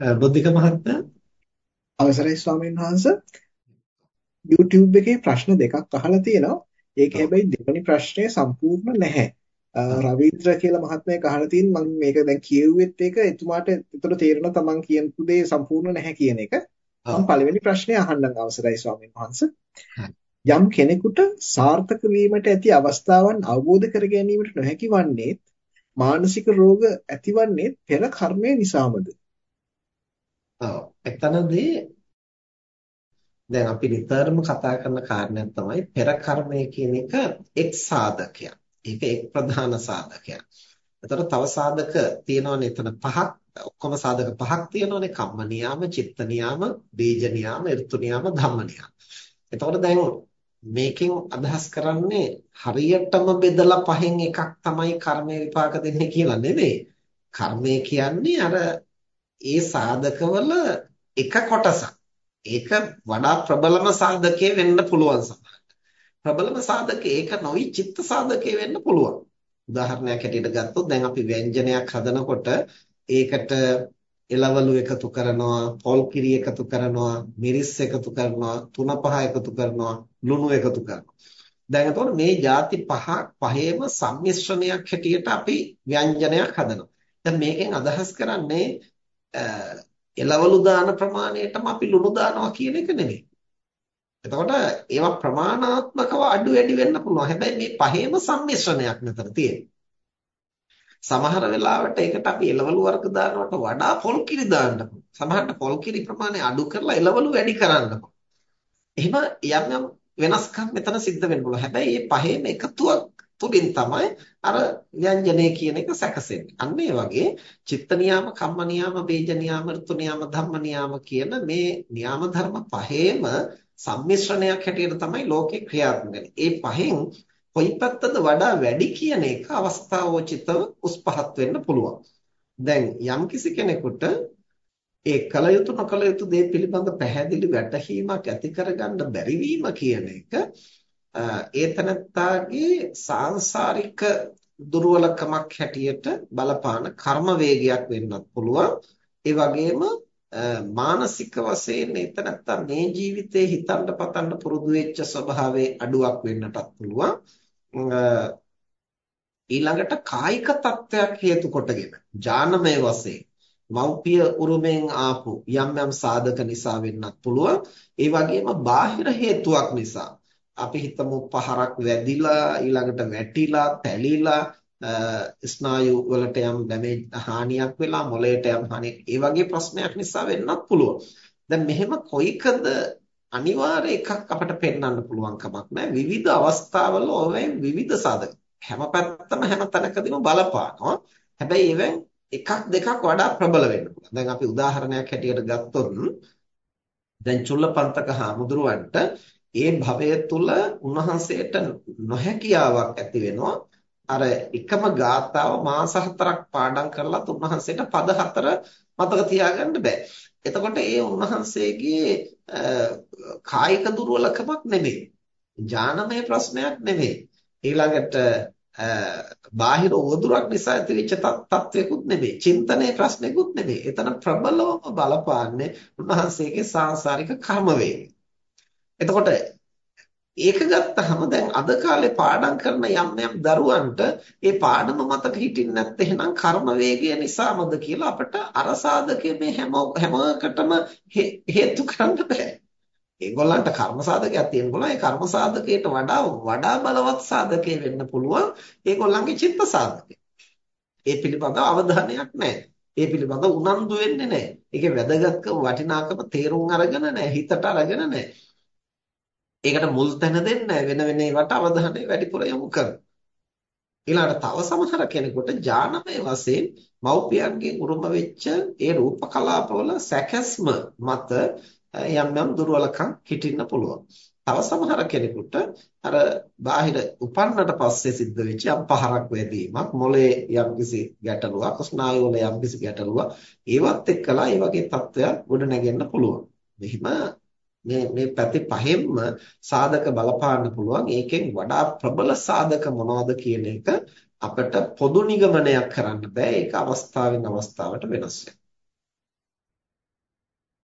බුද්ධික මහත්මයා අවසරයි ස්වාමීන් වහන්සේ YouTube එකේ ප්‍රශ්න දෙකක් අහලා තියෙනවා. ඒක හැබැයි දෙවෙනි ප්‍රශ්නය සම්පූර්ණ නැහැ. රවීන්ද්‍ර කියලා මහත්මයෙක් අහලා තියෙන මම මේක දැන් කියුවෙත් ඒක එතුමාට ඒතර තේරෙනවා තමන් කියපු දේ සම්පූර්ණ නැහැ කියන එක. මම පළවෙනි ප්‍රශ්නේ අහන්නම් අවසරයි ස්වාමීන් වහන්සේ. යම් කෙනෙකුට සාර්ථක වීමට ඇති අවස්ථාවන් අවබෝධ කර ගැනීමට නොහැකි වන්නේ මානසික රෝග ඇතිවන්නේ පෙර කර්මය නිසාමද? ඔව් එතනදී දැන් අපි නිතරම කතා කරන කාරණයක් තමයි පෙර කර්මය කියන එක එක් සාධකයක්. ඒක එක් ප්‍රධාන සාධකයක්. එතකොට තව සාධක තියෙනවනේ එතන පහක්. ඔක්කොම සාධක පහක් තියෙනවනේ කම්ම නියාම, චිත්ත නියාම, බීජ නියාම, ඍතු නියාම, ධම්ම නියාම. එතකොට දැන් මේකෙන් අදහස් කරන්නේ හරියටම බෙදලා පහෙන් එකක් තමයි කර්මය විපාක දෙන්නේ කියලා නෙමෙයි. කර්මය කියන්නේ අර ඒ සාධකවල එක කොටසක්. ඒක වඩා ප්‍රබලම සාධකයේ වෙන්න පුළුවන් සමහරවිට. ප්‍රබලම සාධකේ ඒක නොවි චිත්ත සාධකයේ වෙන්න පුළුවන්. උදාහරණයක් හැටියට ගත්තොත් දැන් අපි ව්‍යංජනයක් හදනකොට ඒකට එළවලු එකතු කරනවා, පොල් කිරි එකතු කරනවා, මිරිස් එකතු කරනවා, තුන පහ එකතු කරනවා, ලුණු එකතු කරනවා. දැන් එතකොට මේ ಜಾති පහ පහේම සම්මිශ්‍රණයක් හැටියට අපි ව්‍යංජනයක් හදනවා. දැන් මේකෙන් අදහස් කරන්නේ එළවලු දාන ප්‍රමාණයටම අපි ලුණු දානවා කියන එක නෙමෙයි. එතකොට ඒවා ප්‍රමාණාත්මකව අඩු වැඩි වෙන්න පුළුවන්. හැබැයි මේ පහේම සම්මිශ්‍රණයක් මෙතන තියෙනවා. සමහර වෙලාවට ඒකට අපි එළවලු වර්ග දානවට වඩා පොල් කිරි දාන්න පුළුවන්. සමහරට පොල් කිරි ප්‍රමාණය අඩු කරලා එළවලු වැඩි කරන්න පුළුවන්. එහෙම යම් යම් වෙනස්කම් මෙතන සිද්ධ වෙන්න පුළුවන්. හැබැයි මේ පහේම එකතුවක් තුලින් තමයි අර ව්‍යංජනය කියන එක සැකසෙන්නේ. අන්න ඒ වගේ චිත්ත නියාම, කම්ම නියාම, බීජ නියාම, ඍතු නියාම, ධම්ම නියාම කියන මේ නියාම ධර්ම පහේම සම්මිශ්‍රණයක් හැටියට තමයි ලෝකේ ක්‍රියාත්මක වෙන්නේ. ඒ පහෙන් කොයි පැත්තද වඩා වැඩි කියන එක අවස්ථාවෝචිතව උස් පහත් වෙන්න පුළුවන්. දැන් යම්කිසි කෙනෙකුට ඒ කල යුතු නොකල යුතු දේ පිළිබඳ පැහැදිලි වැටහීමක් ඇති කරගන්න බැරි කියන එක ඒ තනත්තාගේ සාංශාරික දුර්වලකමක් හැටියට බලපාන කර්ම වේගයක් වෙන්නත් පුළුවන්. ඒ වගේම මානසික වශයෙන් එතනත්තා මේ ජීවිතේ හිතන්න පතන්න පුරුදු වෙච්ච ස්වභාවයේ අඩුවක් වෙන්නටත් පුළුවන්. ඊළඟට කායික තත්ත්වයක් හේතු කොටගෙන ඥානමය වශයෙන් මෞපිය උරුමෙන් ආපු යම් යම් සාධක නිසා වෙන්නත් පුළුවන්. ඒ වගේම බාහිර හේතුවක් නිසා අපි හිතමු පහරක් වැදිලා ඊළඟට වැටිලා තැලිලා ස්නායු වලට යම් ඩැමේජ් හානියක් වෙලා මොළයට යම් හානියක් ඒ වගේ ප්‍රශ්නයක් නිසා වෙන්නත් පුළුවන්. දැන් මෙහෙම කොයිකද අනිවාර්ය එකක් අපිට පෙන්වන්න පුළුවන් කමක් නැහැ. විවිධ අවස්ථාවල ඕවෙන් විවිධ සාධක. හැම පැත්තම හැම තැනකදීම බලපානවා. හැබැයි ඒවෙන් එකක් දෙකක් වඩා ප්‍රබල වෙන්න පුළුවන්. දැන් අපි උදාහරණයක් හැටියට ගත්තොත් දැන් චුල්ලපන්තක හාමුදුරුවන්ට ඒ භවය තුල උන්වහන්සේට නොහැකියාවක් ඇති වෙනවා අර එකම ගාතාව මාස හතරක් පාඩම් කරලත් උන්වහන්සේට පද හතර මතක තියාගන්න බෑ. එතකොට ඒ උන්වහන්සේගේ කායික දුර්වලකමක් නෙමෙයි. ඥානමය ප්‍රශ්නයක් නෙමෙයි. ඊළඟට බාහිර උවදුරක් නිසා ඇතිවෙච්ච තත්ත්වයක්ුත් නෙමෙයි. චින්තනයේ ප්‍රශ්නයක්ුත් නෙමෙයි. එතන ප්‍රබලවම බලපාන්නේ උන්වහන්සේගේ සාංශාරික කර්ම වේගය. එතකොට ඒක ගත්තාම දැන් අද කාලේ පාඩම් කරන යම් යම් දරුවන්ට ඒ පාඩම මතක හිටින්නේ නැත්නම් එහෙනම් කර්ම වේගය නිසාමද කියලා අපිට අර සාධකයේ මේ හැම හැමකටම හේතු කරන්න බෑ. ඒගොල්ලන්ට කර්ම සාධකයක් තියෙනකොට ඒ කර්ම සාධකයට වඩා වඩා බලවත් සාධකයක් වෙන්න පුළුවන් ඒගොල්ලන්ගේ චිත්ත සාධකය. ඒ පිළිබඳව අවධානයක් නැහැ. ඒ පිළිබඳව උනන්දු වෙන්නේ නැහැ. ඒකේ වැදගත්කම වටිනාකම තේරුම් අරගෙන නැහැ. හිතට අරගෙන නැහැ. ඒකට මුල් තැන දෙන්නේ වෙන වෙන ඒවාට අවධානය වැඩිපුර යොමු කරනවා. ඊළඟට තව සමහර කෙනෙකුට ඥානමය වශයෙන් මව්පියන්ගේ උරුම වෙච්ච ඒ රූප කලාපවල සැකස්ම මත යම් යම් දුර්වලකම් හිටින්න පුළුවන්. තව සමහර කෙනෙකුට අර බාහිර උපන්නට පස්සේ සිද්ධ වෙච්ච යම් පහරක් වැදීමක් මොලේ යම්කිසි ගැටලුවක් ස්නායු වල යම්කිසි ගැටලුවක් ඒවත් එක්කලා ඒ වගේ තත්ත්වයක් ගොඩ නැගෙන්න පුළුවන්. මෙහිම මේ මේ පැති පහෙන්ම සාධක බලපාන්න පුළුවන්. ඒකෙන් වඩා ප්‍රබල සාධක මොනවද කියන එක අපිට පොදු නිගමනයක් කරන්න බෑ. ඒක අවස්ථාවෙන් අවස්ථාවට වෙනස් වෙනවා.